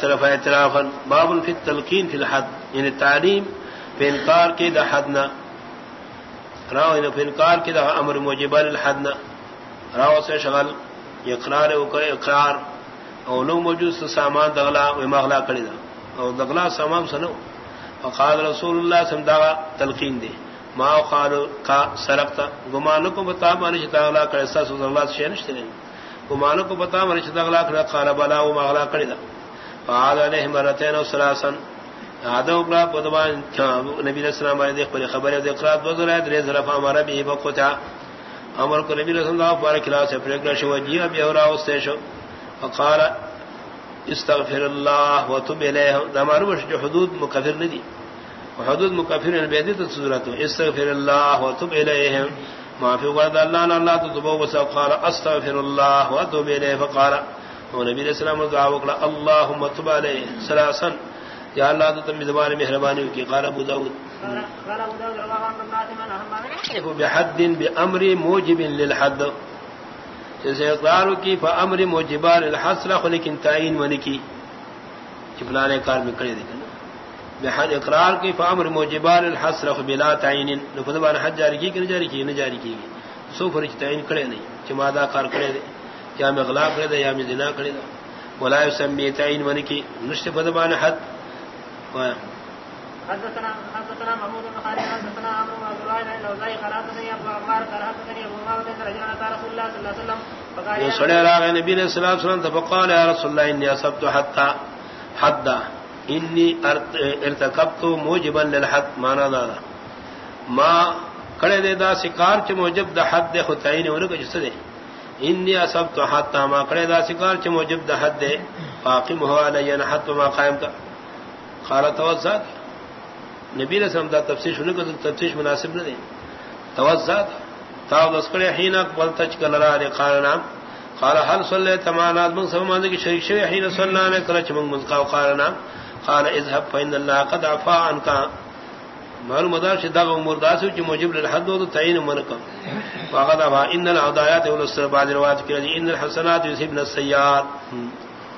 طرف اعترافا، باب فی التلقین فی الحد یعنی تعلیم پہ انکار کی دا حدنا راو یعنی پہ انکار کی دا امر موجبال الحدنا راو سے شغل، اقرار اقرار، او لو موجود سے سامان دغلا و مغلا کری دا۔ او دغلا سامان سنو وقال رسول اللہ سم دا تلقین دے ما قال کا سرقتا گمانو کو بتا مانی چتا اغلا کرے سا سو اللہ سے نشتے گمانو کو بتا مانی چتا اغلا کرے قال بلا و مغلا کری دا۔ فعاد علیہ مرتین و سلاسن آدم اقلا بدبان نبی علیہ السلام آئے دیکھ پلی خبر ہے اقرات بزر ہے دریز رفع امارا بھی بقتا امر کو نبی علیہ السلام بارک کلاس ہے پریکنا شو جی ابی اورا استے شو. فقال استغفر اللہ و تب الیہ دامارو بش جو حدود مکفر ندی حدود مکفر یعنی بیدی تو صورت؟ استغفر اللہ و تب الیہ معافی قرد اللہ اللہ تو تبو بس قال استغفر اللہ و تب الیہ فقال نبی علیہ السلام دعا وکړه اللهم تب علیہ سلاسن یا اللہ تو تم زبان مہربانی کی قال ابو داؤد قال ابو داؤد بحد بامر موجب للحد. جیسے اقرار کی فامر موجبان الحصر لیکن تعین ونی کی چپلانے کار میں کڑے دیکھنا بحد اقرار کی فامر موجبان الحصر بلا تعین لفظبان حج جاری کی کہ جاری کی نہ جاری کی سو فرج تعین کڑے نہیں چمادہ کار کڑے دے. یا میں غلا کرے دا یا میں زنا کرے دا ولا يسمي تعين من کی نشت فدبان حد۔ حدثنا حدثنا محمود بن خالد حدثنا عمرو بن عبد الله بن لوزي خلاصني ابو عمار قال حدثني ابو معاويه رجل اتى رسول الله صلى الله عليه وسلم فقال يا صلى الله عليه النبي صلى الله عليه وسلم فقال يا رسول الله اني اصبت حتى حد اني ارتكبت موجبا للحد ما نذا ما کڑے دے دا سکار چ موجب دا حد دے خطائین انہوں کو جس دے۔ انی اصب تو حد تاما کرے دا سکار چ موجب دا حد دے فاقم ہو علی حد ما قائم کا قال توزاد نبی نے سمدا تفسیر شروع کر تفسیر مناسب نہ دے توزاد تا دسکڑے حين قبل تچ کل را دے قال نام۔ قال هل صلی تمانا من سما دے شریک شوی حين صلی نے کل چ من مزقا قال نام۔ قال اذهب فإن الله قد عفا عنك معلوم مدار شدہ امور داسو چ موجب للحد و تعین منکم فقد ان العدایات والسر بعد روایت کہ ان الحسنات یذهبن السیئات.